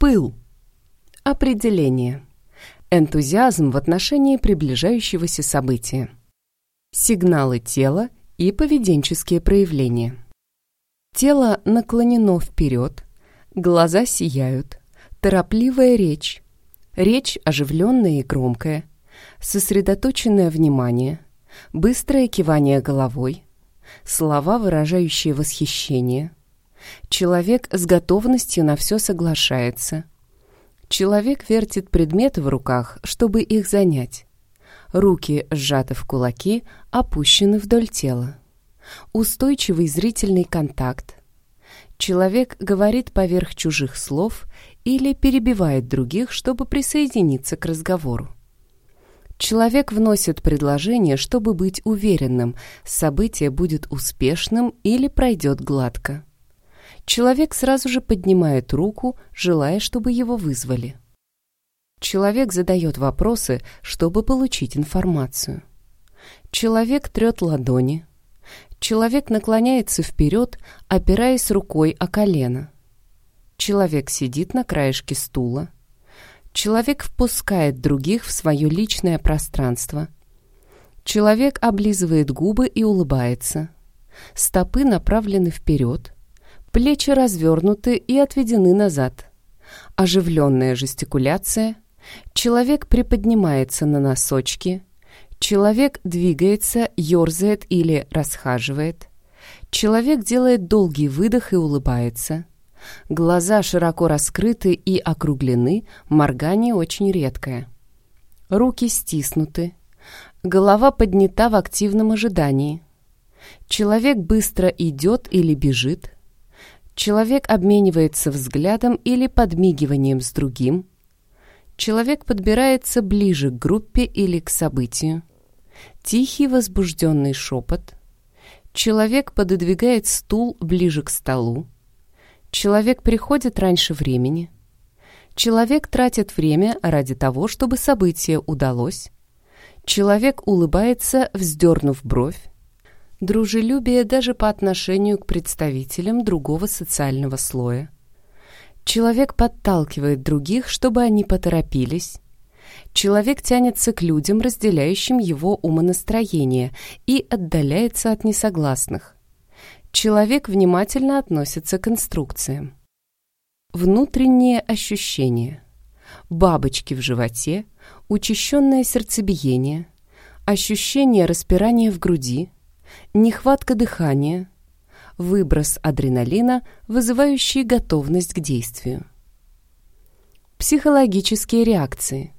Пыл. Определение. Энтузиазм в отношении приближающегося события. Сигналы тела и поведенческие проявления. Тело наклонено вперед, глаза сияют, торопливая речь, речь оживленная и громкая, сосредоточенное внимание, быстрое кивание головой, слова, выражающие восхищение. Человек с готовностью на все соглашается. Человек вертит предметы в руках, чтобы их занять. Руки сжаты в кулаки, опущены вдоль тела. Устойчивый зрительный контакт. Человек говорит поверх чужих слов или перебивает других, чтобы присоединиться к разговору. Человек вносит предложение, чтобы быть уверенным, событие будет успешным или пройдет гладко. Человек сразу же поднимает руку, желая, чтобы его вызвали. Человек задает вопросы, чтобы получить информацию. Человек трет ладони. Человек наклоняется вперед, опираясь рукой о колено. Человек сидит на краешке стула. Человек впускает других в свое личное пространство. Человек облизывает губы и улыбается. Стопы направлены вперед. Плечи развернуты и отведены назад. Оживленная жестикуляция. Человек приподнимается на носочки. Человек двигается, ерзает или расхаживает. Человек делает долгий выдох и улыбается. Глаза широко раскрыты и округлены, моргание очень редкое. Руки стиснуты. Голова поднята в активном ожидании. Человек быстро идет или бежит. Человек обменивается взглядом или подмигиванием с другим. Человек подбирается ближе к группе или к событию. Тихий возбужденный шепот. Человек пододвигает стул ближе к столу. Человек приходит раньше времени. Человек тратит время ради того, чтобы событие удалось. Человек улыбается, вздернув бровь. Дружелюбие даже по отношению к представителям другого социального слоя. Человек подталкивает других, чтобы они поторопились. Человек тянется к людям, разделяющим его умонастроение, и отдаляется от несогласных. Человек внимательно относится к инструкциям. Внутренние ощущения. Бабочки в животе, учащенное сердцебиение, ощущение распирания в груди, нехватка дыхания, выброс адреналина, вызывающий готовность к действию. Психологические реакции.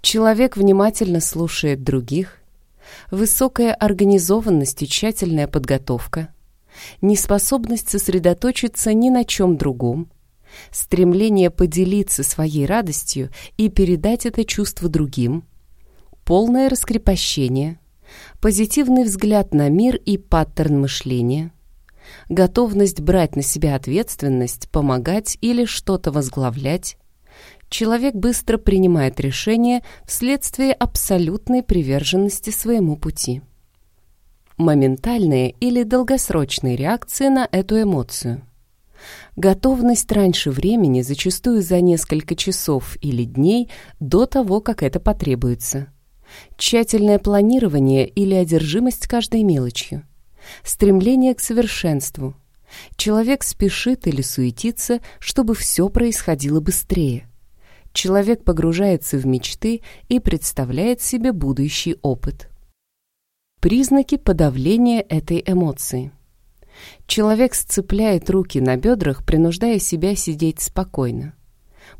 Человек внимательно слушает других, высокая организованность и тщательная подготовка – неспособность сосредоточиться ни на чем другом, стремление поделиться своей радостью и передать это чувство другим, полное раскрепощение, позитивный взгляд на мир и паттерн мышления, готовность брать на себя ответственность, помогать или что-то возглавлять, человек быстро принимает решения вследствие абсолютной приверженности своему пути моментальные или долгосрочные реакции на эту эмоцию. Готовность раньше времени, зачастую за несколько часов или дней до того, как это потребуется. Тщательное планирование или одержимость каждой мелочью. Стремление к совершенству. Человек спешит или суетится, чтобы все происходило быстрее. Человек погружается в мечты и представляет себе будущий опыт. Признаки подавления этой эмоции. Человек сцепляет руки на бедрах, принуждая себя сидеть спокойно.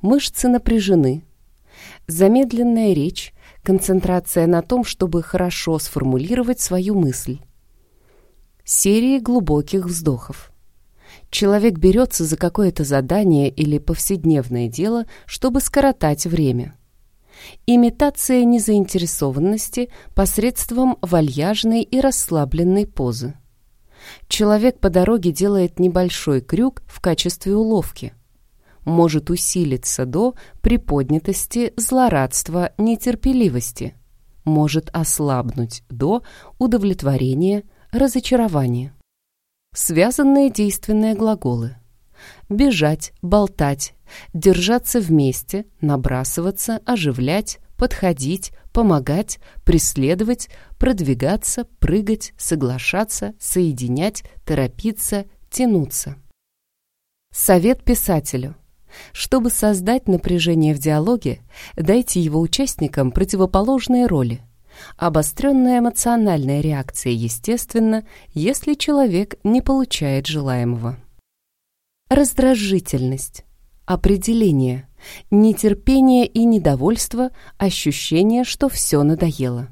Мышцы напряжены. Замедленная речь, концентрация на том, чтобы хорошо сформулировать свою мысль. Серии глубоких вздохов. Человек берется за какое-то задание или повседневное дело, чтобы скоротать время. Имитация незаинтересованности посредством вальяжной и расслабленной позы. Человек по дороге делает небольшой крюк в качестве уловки. Может усилиться до приподнятости, злорадства, нетерпеливости. Может ослабнуть до удовлетворения, разочарования. Связанные действенные глаголы. Бежать, болтать, держаться вместе, набрасываться, оживлять, подходить, помогать, преследовать, продвигаться, прыгать, соглашаться, соединять, торопиться, тянуться. Совет писателю. Чтобы создать напряжение в диалоге, дайте его участникам противоположные роли. Обостренная эмоциональная реакция естественна, если человек не получает желаемого. Раздражительность. Определение. Нетерпение и недовольство, ощущение, что все надоело.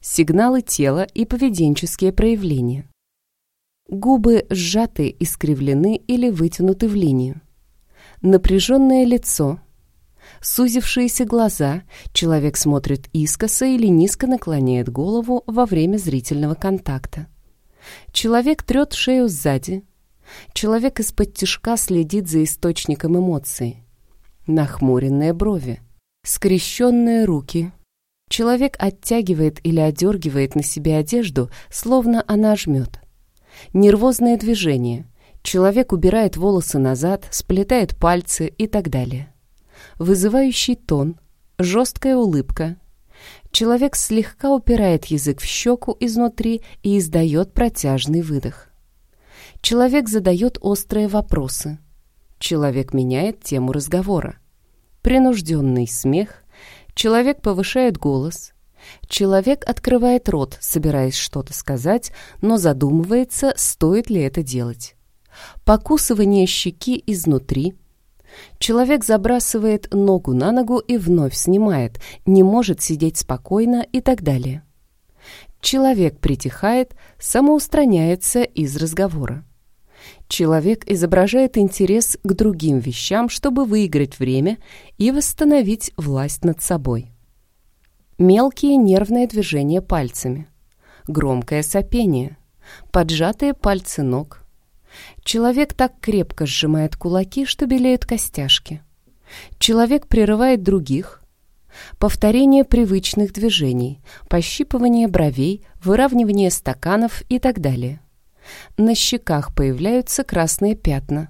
Сигналы тела и поведенческие проявления. Губы сжаты, искривлены или вытянуты в линию. Напряженное лицо. Сузившиеся глаза. Человек смотрит искоса или низко наклоняет голову во время зрительного контакта. Человек трет шею сзади. Человек из-под тишка следит за источником эмоций нахмуренные брови, скрещенные руки. Человек оттягивает или одергивает на себе одежду, словно она жмет. Нервозные движения. Человек убирает волосы назад, сплетает пальцы и так далее. Вызывающий тон, жесткая улыбка. Человек слегка упирает язык в щеку изнутри и издает протяжный выдох. Человек задает острые вопросы. Человек меняет тему разговора. Принужденный смех. Человек повышает голос. Человек открывает рот, собираясь что-то сказать, но задумывается, стоит ли это делать. Покусывание щеки изнутри. Человек забрасывает ногу на ногу и вновь снимает, не может сидеть спокойно и так далее. Человек притихает, самоустраняется из разговора. Человек изображает интерес к другим вещам, чтобы выиграть время и восстановить власть над собой. Мелкие нервные движения пальцами. Громкое сопение. Поджатые пальцы ног. Человек так крепко сжимает кулаки, что белеют костяшки. Человек прерывает других. Повторение привычных движений, пощипывание бровей, выравнивание стаканов и так далее. На щеках появляются красные пятна.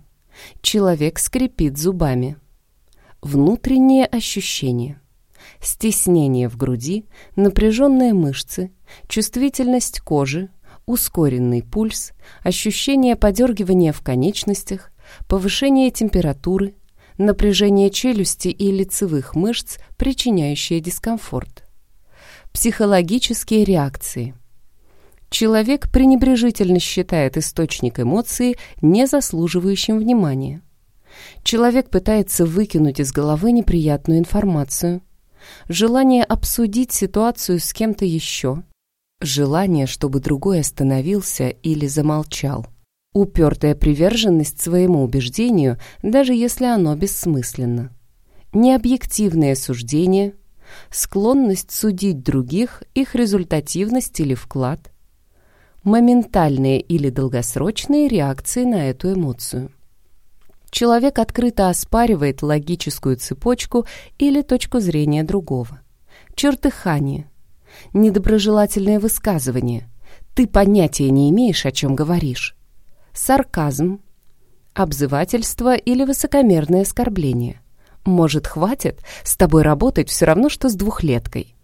Человек скрипит зубами. Внутренние ощущения. Стеснение в груди, напряженные мышцы, чувствительность кожи, ускоренный пульс, ощущение подергивания в конечностях, повышение температуры, напряжение челюсти и лицевых мышц, причиняющие дискомфорт. Психологические реакции – Человек пренебрежительно считает источник эмоции не заслуживающим внимания. Человек пытается выкинуть из головы неприятную информацию. Желание обсудить ситуацию с кем-то еще. Желание, чтобы другой остановился или замолчал. Упертая приверженность своему убеждению, даже если оно бессмысленно. Необъективное суждение. Склонность судить других, их результативность или вклад – моментальные или долгосрочные реакции на эту эмоцию. Человек открыто оспаривает логическую цепочку или точку зрения другого. Чертыхание. Недоброжелательное высказывание. Ты понятия не имеешь, о чем говоришь. Сарказм. Обзывательство или высокомерное оскорбление. Может, хватит? С тобой работать все равно, что с двухлеткой.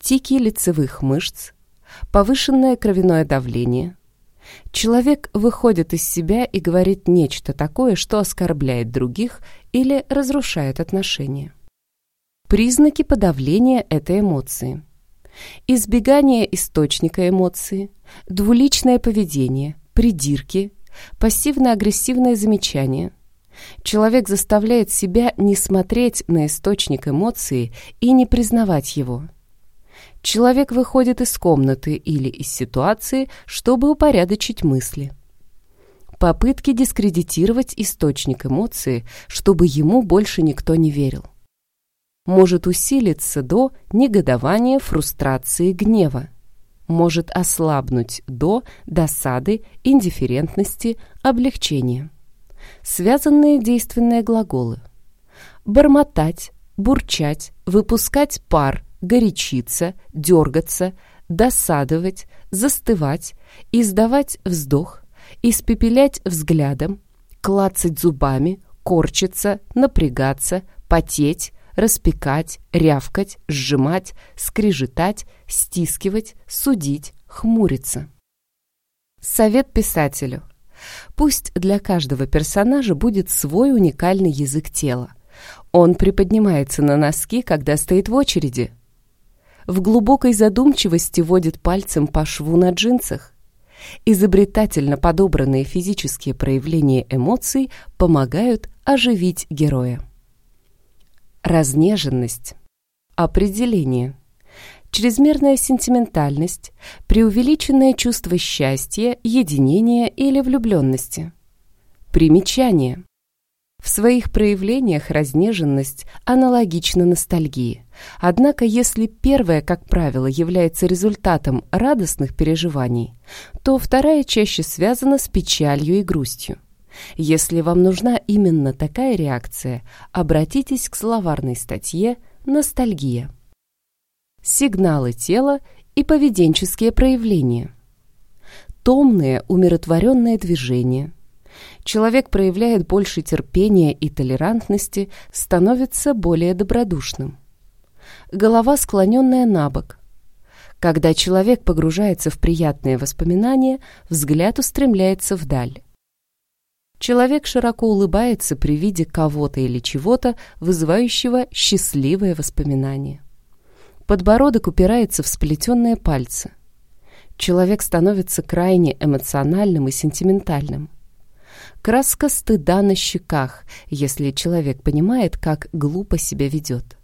Тики лицевых мышц, повышенное кровяное давление. Человек выходит из себя и говорит нечто такое, что оскорбляет других или разрушает отношения. Признаки подавления этой эмоции. Избегание источника эмоции, двуличное поведение, придирки, пассивно-агрессивное замечание. Человек заставляет себя не смотреть на источник эмоции и не признавать его. Человек выходит из комнаты или из ситуации, чтобы упорядочить мысли. Попытки дискредитировать источник эмоции, чтобы ему больше никто не верил. Может усилиться до негодования, фрустрации, гнева. Может ослабнуть до досады, индифферентности, облегчения. Связанные действенные глаголы. Бормотать, бурчать, выпускать пар, горячиться, дергаться, досадовать, застывать, издавать вздох, испепелять взглядом, клацать зубами, корчиться, напрягаться, потеть, распекать, рявкать, сжимать, скрежетать, стискивать, судить, хмуриться. Совет писателю. Пусть для каждого персонажа будет свой уникальный язык тела. Он приподнимается на носки, когда стоит в очереди. В глубокой задумчивости водит пальцем по шву на джинсах. Изобретательно подобранные физические проявления эмоций помогают оживить героя. Разнеженность. Определение. Чрезмерная сентиментальность, преувеличенное чувство счастья, единения или влюбленности. Примечание. В своих проявлениях разнеженность аналогична ностальгии. Однако, если первая, как правило, является результатом радостных переживаний, то вторая чаще связана с печалью и грустью. Если вам нужна именно такая реакция, обратитесь к словарной статье «Ностальгия». Сигналы тела и поведенческие проявления. Томные, умиротворенные движения. Человек проявляет больше терпения и толерантности, становится более добродушным. Голова склоненная на бок. Когда человек погружается в приятные воспоминания, взгляд устремляется вдаль. Человек широко улыбается при виде кого-то или чего-то, вызывающего счастливые воспоминания. Подбородок упирается в сплетенные пальцы. Человек становится крайне эмоциональным и сентиментальным. Краска стыда на щеках, если человек понимает, как глупо себя ведет.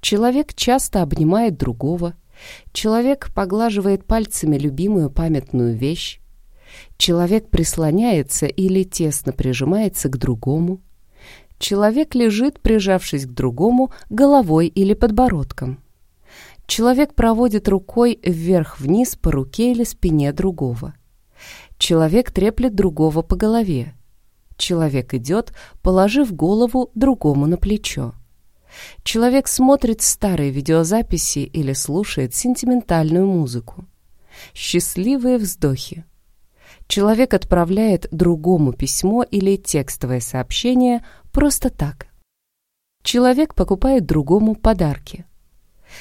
Человек часто обнимает другого. Человек поглаживает пальцами любимую памятную вещь. Человек прислоняется или тесно прижимается к другому. Человек лежит, прижавшись к другому, головой или подбородком. Человек проводит рукой вверх-вниз по руке или спине другого. Человек треплет другого по голове. Человек идет, положив голову другому на плечо. Человек смотрит старые видеозаписи или слушает сентиментальную музыку. Счастливые вздохи. Человек отправляет другому письмо или текстовое сообщение просто так. Человек покупает другому подарки.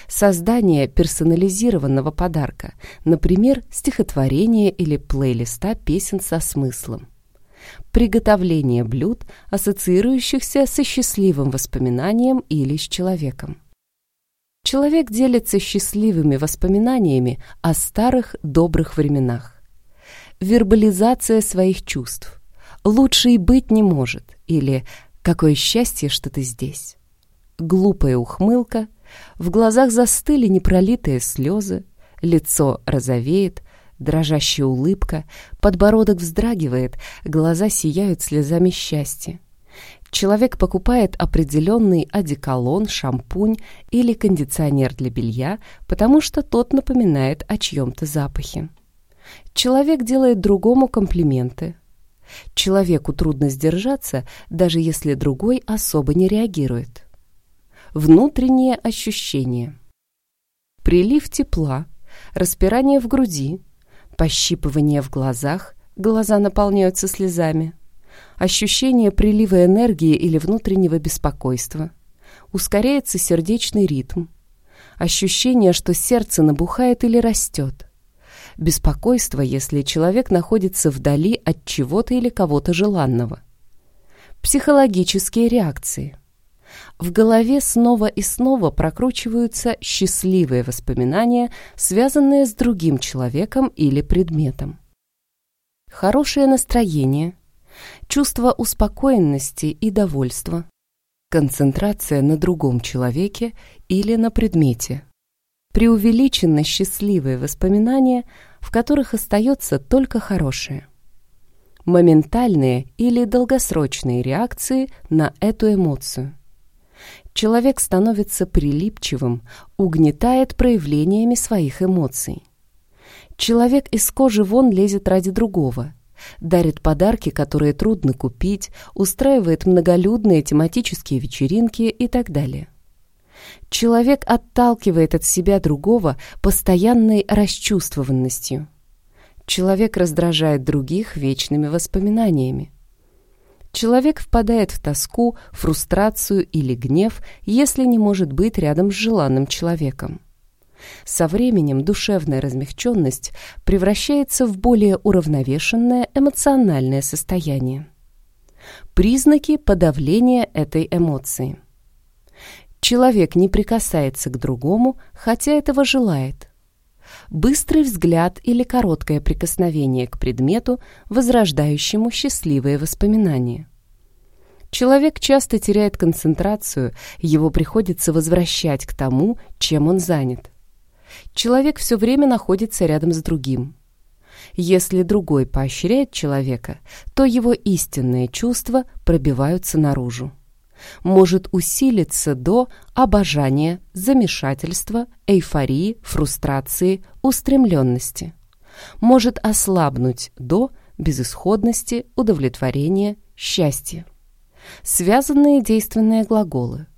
Создание персонализированного подарка, например, стихотворение или плейлиста песен со смыслом. Приготовление блюд, ассоциирующихся со счастливым воспоминанием или с человеком. Человек делится счастливыми воспоминаниями о старых добрых временах вербализация своих чувств. Лучше и быть не может. Или «Какое счастье, что ты здесь». Глупая ухмылка, в глазах застыли непролитые слезы, лицо розовеет, дрожащая улыбка, подбородок вздрагивает, глаза сияют слезами счастья. Человек покупает определенный одеколон, шампунь или кондиционер для белья, потому что тот напоминает о чьем-то запахе. Человек делает другому комплименты. Человеку трудно сдержаться, даже если другой особо не реагирует. Внутренние ощущения. Прилив тепла, распирание в груди, пощипывание в глазах, глаза наполняются слезами, ощущение прилива энергии или внутреннего беспокойства, ускоряется сердечный ритм, ощущение, что сердце набухает или растет, беспокойство, если человек находится вдали от чего-то или кого-то желанного. Психологические реакции. В голове снова и снова прокручиваются счастливые воспоминания, связанные с другим человеком или предметом. Хорошее настроение, чувство успокоенности и довольства, концентрация на другом человеке или на предмете – преувеличенно счастливые воспоминания, в которых остается только хорошее. Моментальные или долгосрочные реакции на эту эмоцию. Человек становится прилипчивым, угнетает проявлениями своих эмоций. Человек из кожи вон лезет ради другого, дарит подарки, которые трудно купить, устраивает многолюдные тематические вечеринки и так далее. Человек отталкивает от себя другого постоянной расчувствованностью. Человек раздражает других вечными воспоминаниями. Человек впадает в тоску, фрустрацию или гнев, если не может быть рядом с желанным человеком. Со временем душевная размягченность превращается в более уравновешенное эмоциональное состояние. Признаки подавления этой эмоции. Человек не прикасается к другому, хотя этого желает. Быстрый взгляд или короткое прикосновение к предмету, возрождающему счастливые воспоминания. Человек часто теряет концентрацию, его приходится возвращать к тому, чем он занят. Человек все время находится рядом с другим. Если другой поощряет человека, то его истинные чувства пробиваются наружу. Может усилиться до обожания, замешательства, эйфории, фрустрации, устремленности. Может ослабнуть до безысходности, удовлетворения, счастья. Связанные действенные глаголы –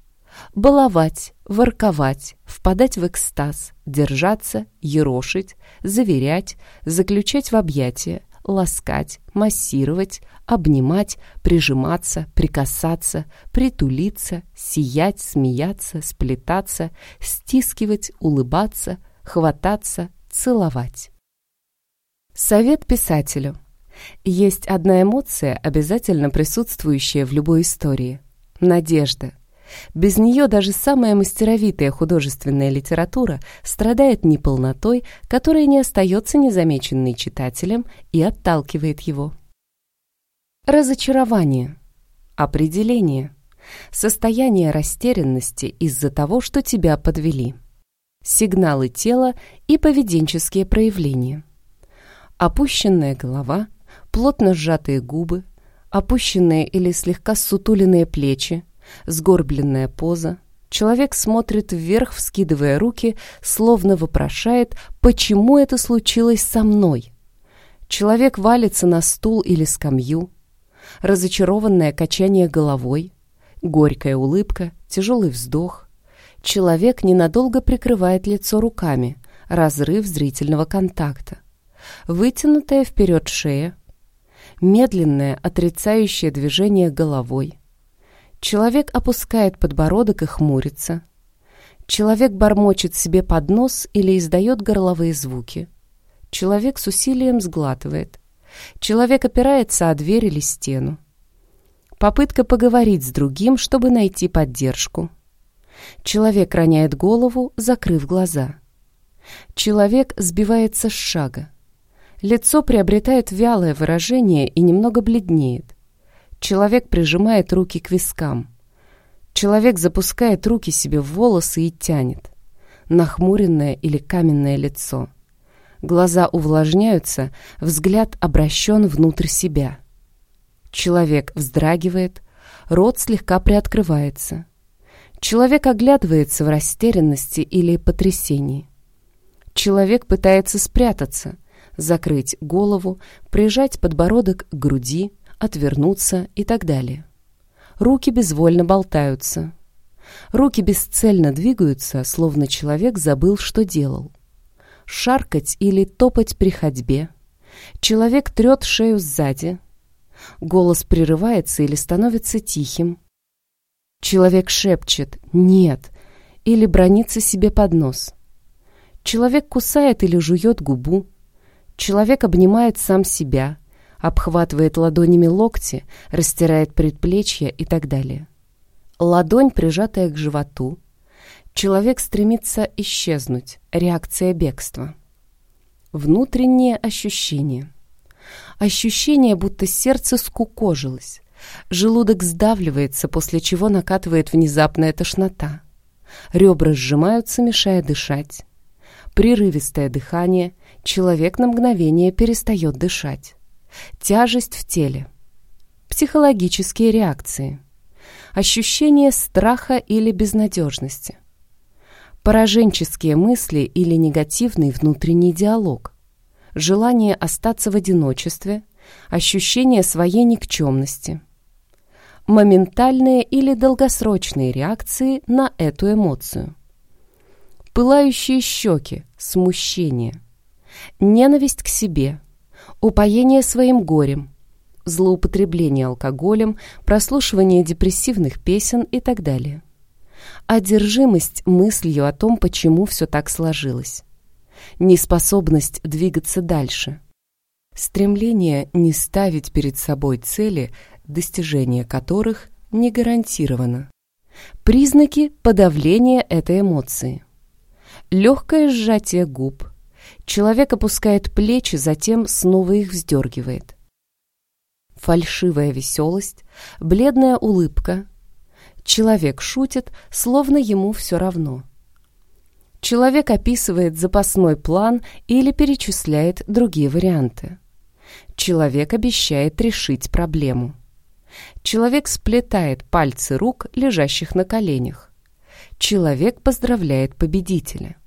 баловать, ворковать, впадать в экстаз, держаться, ерошить, заверять, заключать в объятия, ласкать, массировать, обнимать, прижиматься, прикасаться, притулиться, сиять, смеяться, сплетаться, стискивать, улыбаться, хвататься, целовать. Совет писателю. Есть одна эмоция, обязательно присутствующая в любой истории – надежда – без нее даже самая мастеровитая художественная литература страдает неполнотой, которая не остается незамеченной читателем и отталкивает его. Разочарование. Определение. Состояние растерянности из-за того, что тебя подвели. Сигналы тела и поведенческие проявления. Опущенная голова, плотно сжатые губы, опущенные или слегка сутуленные плечи, Сгорбленная поза. Человек смотрит вверх, вскидывая руки, словно вопрошает, почему это случилось со мной. Человек валится на стул или скамью. Разочарованное качание головой. Горькая улыбка, тяжелый вздох. Человек ненадолго прикрывает лицо руками. Разрыв зрительного контакта. Вытянутая вперед шея. Медленное отрицающее движение головой Человек опускает подбородок и хмурится. Человек бормочет себе под нос или издает горловые звуки. Человек с усилием сглатывает. Человек опирается о дверь или стену. Попытка поговорить с другим, чтобы найти поддержку. Человек роняет голову, закрыв глаза. Человек сбивается с шага. Лицо приобретает вялое выражение и немного бледнеет. Человек прижимает руки к вискам. Человек запускает руки себе в волосы и тянет. Нахмуренное или каменное лицо. Глаза увлажняются, взгляд обращен внутрь себя. Человек вздрагивает, рот слегка приоткрывается. Человек оглядывается в растерянности или потрясении. Человек пытается спрятаться, закрыть голову, прижать подбородок к груди, отвернуться и так далее. Руки безвольно болтаются. Руки бесцельно двигаются, словно человек забыл, что делал. Шаркать или топать при ходьбе. Человек трет шею сзади. Голос прерывается или становится тихим. Человек шепчет «нет» или бронится себе под нос. Человек кусает или жует губу. Человек обнимает сам себя, обхватывает ладонями локти, растирает предплечья и так далее. Ладонь, прижатая к животу. Человек стремится исчезнуть. Реакция бегства. Внутреннее ощущение. Ощущение, будто сердце скукожилось. Желудок сдавливается, после чего накатывает внезапная тошнота. Ребра сжимаются, мешая дышать. Прерывистое дыхание. Человек на мгновение перестает дышать. Тяжесть в теле. Психологические реакции. Ощущение страха или безнадежности. Пораженческие мысли или негативный внутренний диалог. Желание остаться в одиночестве. Ощущение своей никчемности. Моментальные или долгосрочные реакции на эту эмоцию. Пылающие щеки, смущение. Ненависть к себе – упоение своим горем, злоупотребление алкоголем, прослушивание депрессивных песен и так далее. Одержимость мыслью о том, почему все так сложилось. Неспособность двигаться дальше. Стремление не ставить перед собой цели, достижение которых не гарантировано. Признаки подавления этой эмоции. Легкое сжатие губ. Человек опускает плечи, затем снова их вздергивает. Фальшивая веселость, бледная улыбка. Человек шутит, словно ему все равно. Человек описывает запасной план или перечисляет другие варианты. Человек обещает решить проблему. Человек сплетает пальцы рук, лежащих на коленях. Человек поздравляет победителя.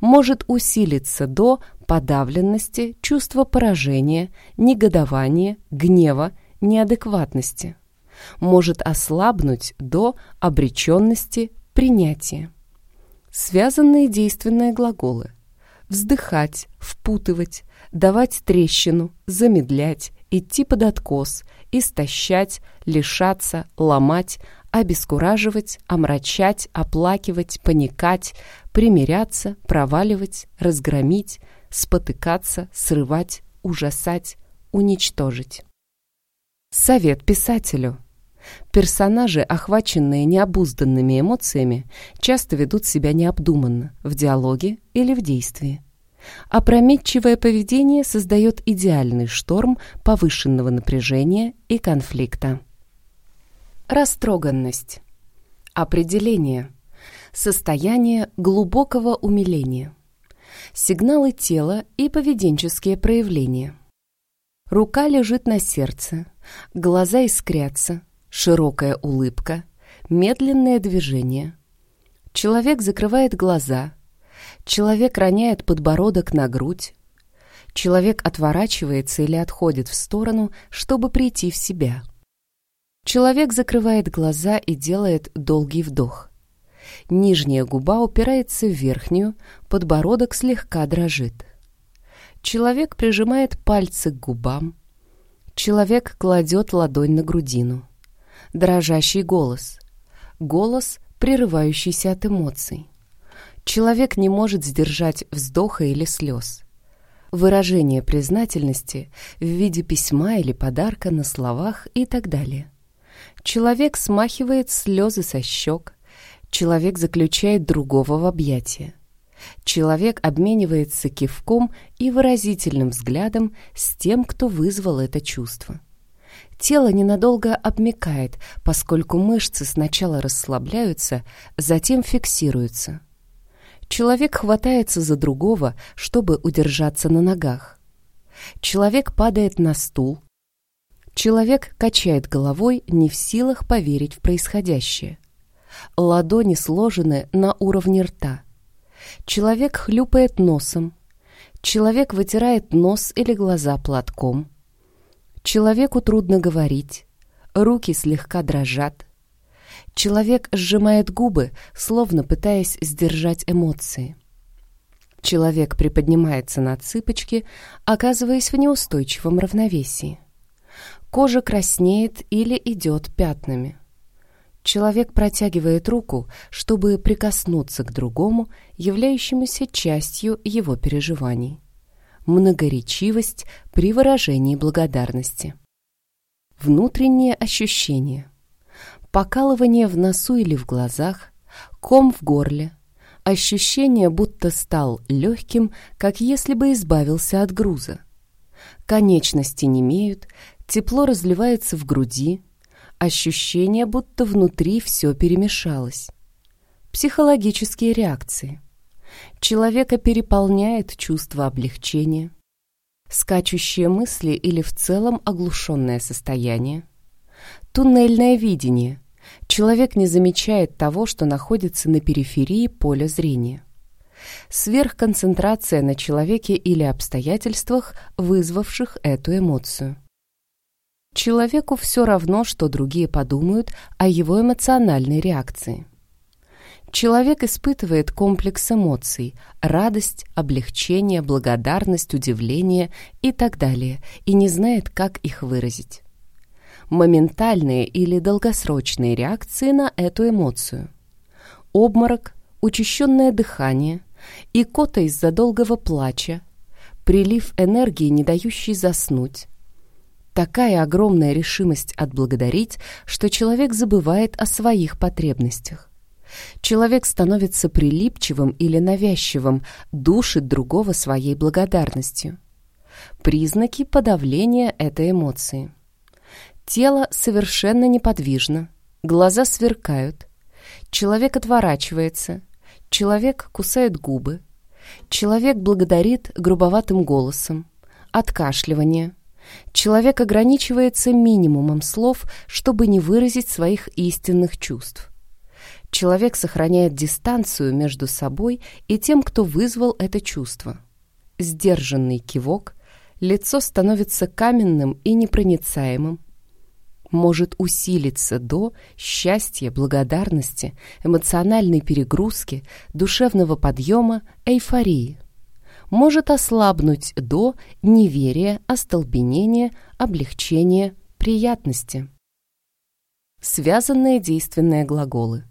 Может усилиться до подавленности, чувства поражения, негодования, гнева, неадекватности. Может ослабнуть до обреченности, принятия. Связанные действенные глаголы. Вздыхать, впутывать, давать трещину, замедлять, идти под откос, истощать, лишаться, ломать, обескураживать, омрачать, оплакивать, паникать, примиряться, проваливать, разгромить, спотыкаться, срывать, ужасать, уничтожить. Совет писателю. Персонажи, охваченные необузданными эмоциями, часто ведут себя необдуманно в диалоге или в действии. Опрометчивое поведение создает идеальный шторм повышенного напряжения и конфликта. Растроганность. Определение. Состояние глубокого умиления. Сигналы тела и поведенческие проявления. Рука лежит на сердце, глаза искрятся, широкая улыбка, медленное движение. Человек закрывает глаза – Человек роняет подбородок на грудь. Человек отворачивается или отходит в сторону, чтобы прийти в себя. Человек закрывает глаза и делает долгий вдох. Нижняя губа упирается в верхнюю, подбородок слегка дрожит. Человек прижимает пальцы к губам. Человек кладет ладонь на грудину. Дрожащий голос. Голос, прерывающийся от эмоций. Человек не может сдержать вздоха или слез. Выражение признательности в виде письма или подарка на словах и так далее. Человек смахивает слезы со щек. Человек заключает другого в объятия. Человек обменивается кивком и выразительным взглядом с тем, кто вызвал это чувство. Тело ненадолго обмекает, поскольку мышцы сначала расслабляются, затем фиксируются. Человек хватается за другого, чтобы удержаться на ногах. Человек падает на стул. Человек качает головой, не в силах поверить в происходящее. Ладони сложены на уровне рта. Человек хлюпает носом. Человек вытирает нос или глаза платком. Человеку трудно говорить. Руки слегка дрожат. Человек сжимает губы, словно пытаясь сдержать эмоции. Человек приподнимается на цыпочки, оказываясь в неустойчивом равновесии. Кожа краснеет или идет пятнами. Человек протягивает руку, чтобы прикоснуться к другому, являющемуся частью его переживаний. Многоречивость при выражении благодарности. Внутренние ощущения – покалывание в носу или в глазах, ком в горле, ощущение, будто стал легким, как если бы избавился от груза. Конечности немеют, тепло разливается в груди, ощущение, будто внутри все перемешалось. Психологические реакции. Человека переполняет чувство облегчения, скачущие мысли или в целом оглушенное состояние, Туннельное видение. Человек не замечает того, что находится на периферии поля зрения. Сверхконцентрация на человеке или обстоятельствах, вызвавших эту эмоцию. Человеку все равно, что другие подумают о его эмоциональной реакции. Человек испытывает комплекс эмоций – радость, облегчение, благодарность, удивление и так далее, и не знает, как их выразить. Моментальные или долгосрочные реакции на эту эмоцию. Обморок, учащенное дыхание, икота из-за долгого плача, прилив энергии, не дающий заснуть. Такая огромная решимость отблагодарить, что человек забывает о своих потребностях. Человек становится прилипчивым или навязчивым, душит другого своей благодарностью. Признаки подавления этой эмоции. Тело совершенно неподвижно, глаза сверкают, человек отворачивается, человек кусает губы, человек благодарит грубоватым голосом, откашливание. Человек ограничивается минимумом слов, чтобы не выразить своих истинных чувств. Человек сохраняет дистанцию между собой и тем, кто вызвал это чувство. Сдержанный кивок, лицо становится каменным и непроницаемым, может усилиться до счастья, благодарности, эмоциональной перегрузки, душевного подъема, эйфории. Может ослабнуть до неверия, остолбенения, облегчения, приятности. Связанные действенные глаголы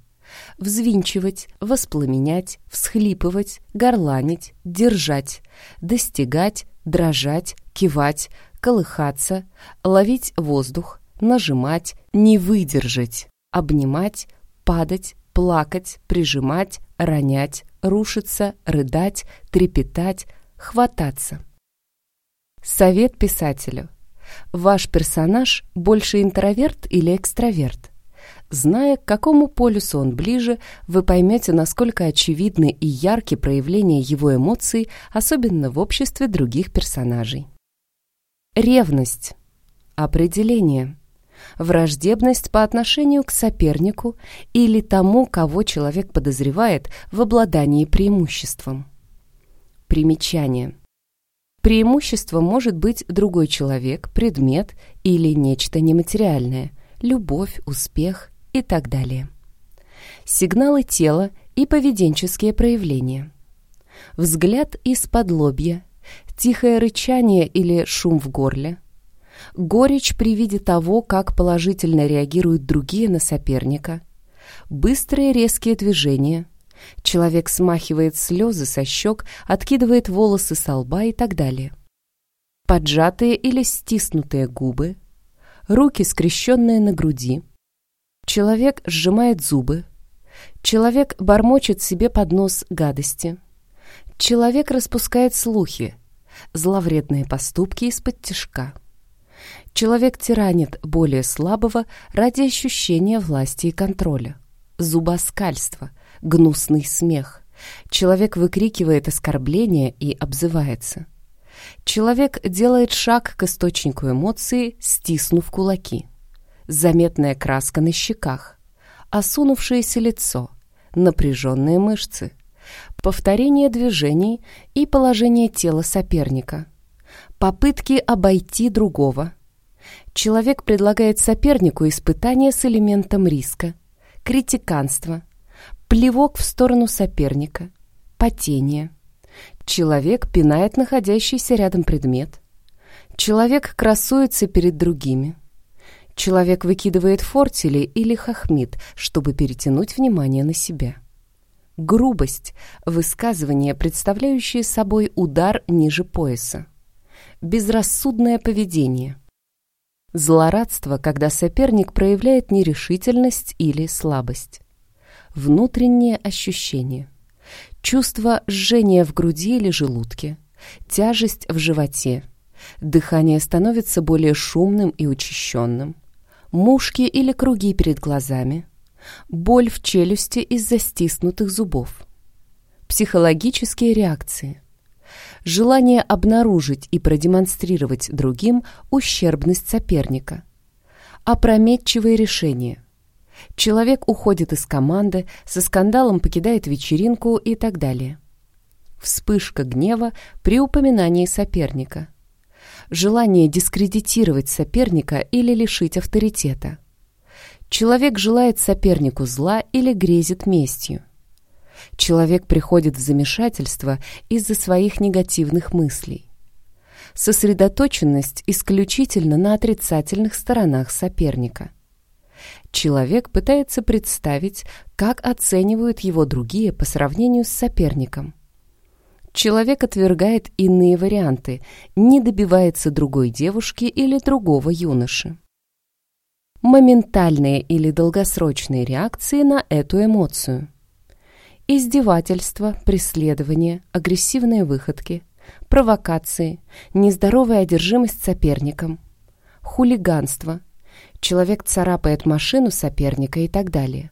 взвинчивать, воспламенять, всхлипывать, горланить, держать, достигать, дрожать, кивать, колыхаться, ловить воздух, нажимать, не выдержать, обнимать, падать, плакать, прижимать, ронять, рушиться, рыдать, трепетать, хвататься. Совет писателю. Ваш персонаж больше интроверт или экстраверт? Зная, к какому полюсу он ближе, вы поймете, насколько очевидны и ярки проявления его эмоций, особенно в обществе других персонажей. Ревность. Определение. Враждебность по отношению к сопернику или тому, кого человек подозревает в обладании преимуществом. Примечание. Преимуществом может быть другой человек, предмет или нечто нематериальное, любовь, успех, и так далее. Сигналы тела и поведенческие проявления. Взгляд из-под лобья, тихое рычание или шум в горле, горечь при виде того, как положительно реагируют другие на соперника, быстрые резкие движения, человек смахивает слезы со щек, откидывает волосы со лба и так далее. Поджатые или стиснутые губы, руки, скрещенные на груди, Человек сжимает зубы. Человек бормочет себе под нос гадости. Человек распускает слухи, зловредные поступки из-под тишка. Человек тиранит более слабого ради ощущения власти и контроля. Зубоскальство, гнусный смех. Человек выкрикивает оскорбления и обзывается. Человек делает шаг к источнику эмоции, стиснув кулаки заметная краска на щеках, осунувшееся лицо, напряженные мышцы, повторение движений и положение тела соперника, попытки обойти другого. Человек предлагает сопернику испытание с элементом риска, критиканство, плевок в сторону соперника, потение. Человек пинает находящийся рядом предмет. Человек красуется перед другими. Человек выкидывает фортели или хохмит, чтобы перетянуть внимание на себя. Грубость – высказывание, представляющее собой удар ниже пояса. Безрассудное поведение. Злорадство, когда соперник проявляет нерешительность или слабость. Внутреннее ощущение. Чувство жжения в груди или желудке. Тяжесть в животе. Дыхание становится более шумным и учащенным мушки или круги перед глазами, боль в челюсти из-за стиснутых зубов, психологические реакции, желание обнаружить и продемонстрировать другим ущербность соперника, опрометчивые решения. Человек уходит из команды, со скандалом покидает вечеринку и так далее. Вспышка гнева при упоминании соперника – желание дискредитировать соперника или лишить авторитета. Человек желает сопернику зла или грезит местью. Человек приходит в замешательство из-за своих негативных мыслей. Сосредоточенность исключительно на отрицательных сторонах соперника. Человек пытается представить, как оценивают его другие по сравнению с соперником. Человек отвергает иные варианты, не добивается другой девушки или другого юноши. Моментальные или долгосрочные реакции на эту эмоцию. Издевательство, преследование, агрессивные выходки, провокации, нездоровая одержимость соперником, хулиганство, человек царапает машину соперника и так далее.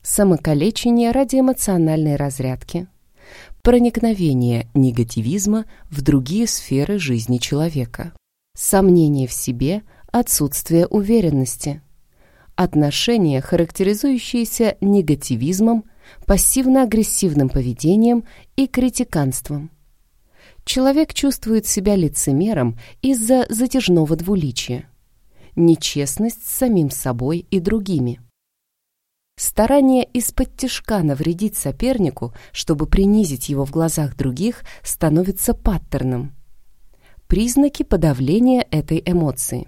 Самокалечение ради эмоциональной разрядки – проникновение негативизма в другие сферы жизни человека, сомнение в себе, отсутствие уверенности, отношения, характеризующиеся негативизмом, пассивно-агрессивным поведением и критиканством. Человек чувствует себя лицемером из-за затяжного двуличия, нечестность с самим собой и другими – Старание из-под тяжка навредить сопернику, чтобы принизить его в глазах других, становится паттерном. Признаки подавления этой эмоции.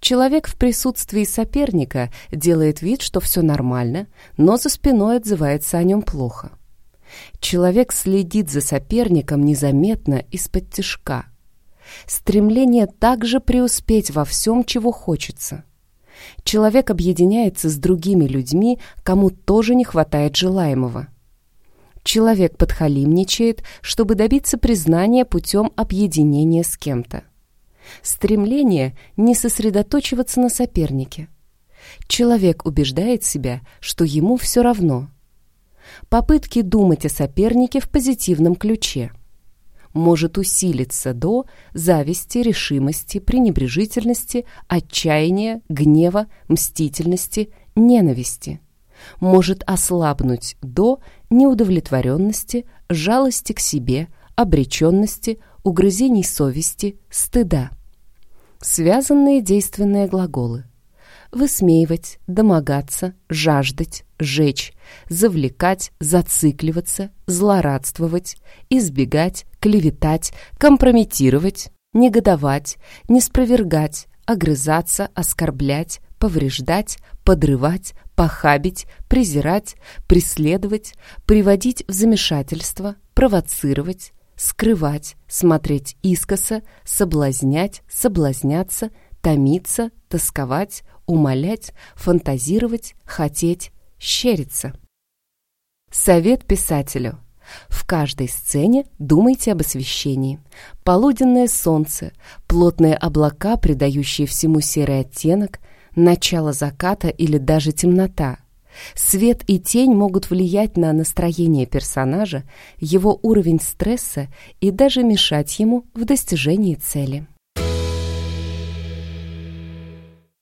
Человек в присутствии соперника делает вид, что все нормально, но за спиной отзывается о нем плохо. Человек следит за соперником незаметно из-под тяжка. Стремление также преуспеть во всем, чего хочется – Человек объединяется с другими людьми, кому тоже не хватает желаемого. Человек подхалимничает, чтобы добиться признания путем объединения с кем-то. Стремление не сосредоточиваться на сопернике. Человек убеждает себя, что ему все равно. Попытки думать о сопернике в позитивном ключе – может усилиться до зависти, решимости, пренебрежительности, отчаяния, гнева, мстительности, ненависти. Может ослабнуть до неудовлетворенности, жалости к себе, обреченности, угрызений совести, стыда. Связанные действенные глаголы. Высмеивать, домогаться, жаждать, жечь, завлекать, зацикливаться, злорадствовать, избегать, клеветать, компрометировать, негодовать, неспровергать, огрызаться, оскорблять, повреждать, подрывать, похабить, презирать, преследовать, приводить в замешательство, провоцировать, скрывать, смотреть искоса, соблазнять, соблазняться, томиться, тосковать, умолять, фантазировать, хотеть, щериться. Совет писателю. В каждой сцене думайте об освещении. Полуденное солнце, плотные облака, придающие всему серый оттенок, начало заката или даже темнота. Свет и тень могут влиять на настроение персонажа, его уровень стресса и даже мешать ему в достижении цели.